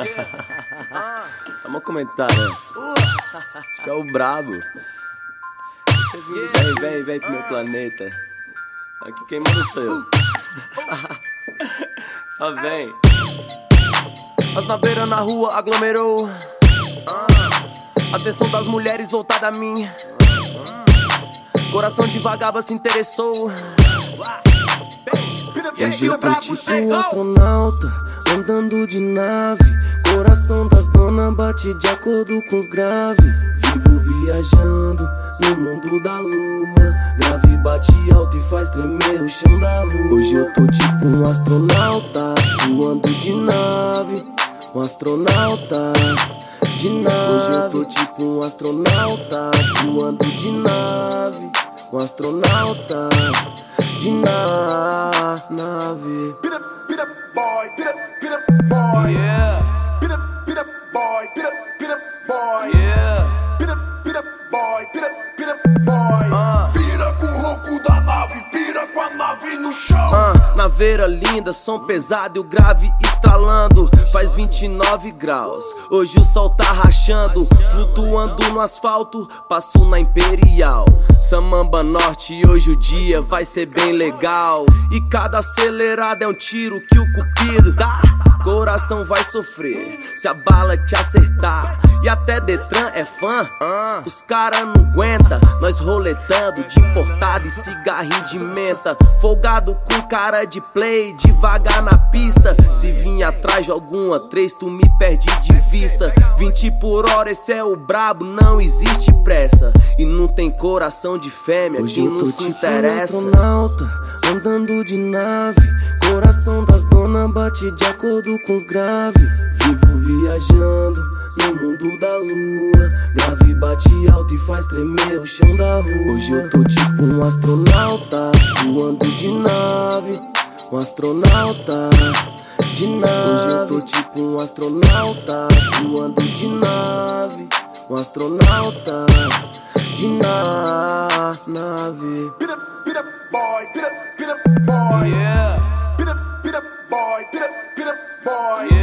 Vamos comentar, né? Acho que é o brabo. Vem, vem, vem pro meu planeta. Aqui quem manda sou eu. Só vem. As naveiras na rua aglomerou. Atenção das mulheres voltada a mim. Coração de vagaba se interessou. E hoje eu tô tipo um astronauta, andando de nave. Coração das donas bate de acordo com os graves. Vivo viajando no mundo da lua. Grave bate alto e faz tremer o chão da rua. Hoje eu tô tipo um astronauta, voando de nave. Um astronauta de nave. Hoje eu tô tipo um astronauta, voando de nave. Um astronauta de na nave. Beat up, beat up, boy, beat up, beat up, boy. Yeah, beat Ah, naveira linda, som pesado e o grave estralando. Faz 29 graus, hoje o sol tá rachando. Flutuando no asfalto, passo na Imperial. Samamba Norte, hoje o dia vai ser bem legal. E cada acelerada é um tiro que o cupido dá. Coração vai sofrer se a bala te acertar. E até Detran é fã, os cara não aguenta. Nós roletando de importado e cigarrinho de menta. Folgado com cara de play, devagar na pista. Se vir atrás de alguma três, tu me perde de vista. 20 por hora, esse é o brabo, não existe pressa. E não tem coração de fêmea Hoje que eu não tô se tipo um interessa. astronauta, andando de nave. Coração das donas bate de acordo com os graves. Vivo viajando no mundo da lua. Grave bate alto e faz tremer o chão da rua. Hoje eu tô tipo um astronauta, voando de nave. Um astronauta de nave. Hoje eu tô tipo um astronauta, voando de nave. Um astronauta de na nave. Beat up, boy, beat up, boy. Yeah, beat up, boy, beat up, boy. yeah.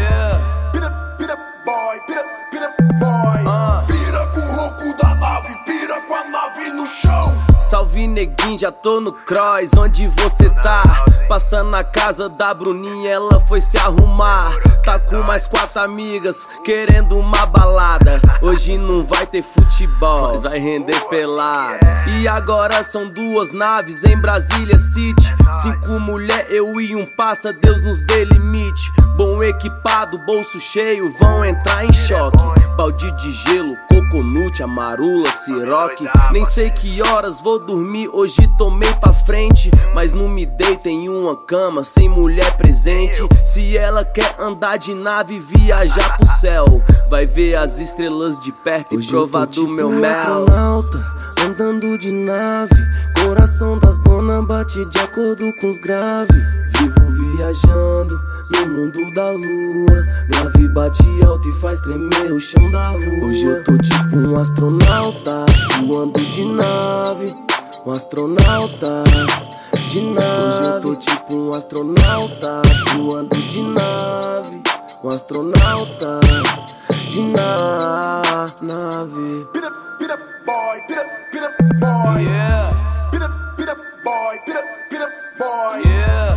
Salve neguinho, já tô no cross, onde você tá? Passando na casa da Bruninha, ela foi se arrumar. Tá com mais quatro amigas, querendo uma balada. Hoje não vai ter futebol, mas vai render pelada. E agora são duas naves em Brasília City. Cinco mulher, eu e um passa, Deus nos dê limite. Bom equipado, bolso cheio, vão entrar em choque. Balde de gelo, coconut, amarula, siroque. Nem sei que horas vou dormir, hoje tomei pra frente. Mas não me deita em uma cama sem mulher presente. Se ela quer andar de nave, viajar pro céu. Vai ver as estrelas de perto e provar do tipo meu mel. andando de nave. Coração das donas bate de acordo com os graves. Vivo viajando no mundo da lua. Grave bate alto e faz tremer o chão da rua. Hoje eu tô tipo um astronauta, voando de nave. Um astronauta de nave. Hoje eu tô tipo um astronauta, voando de nave. Um astronauta de na nave. Beat up, beat up, boy, beat up, beat up, boy. Yeah, boy, beat up, beat up, boy. Yeah.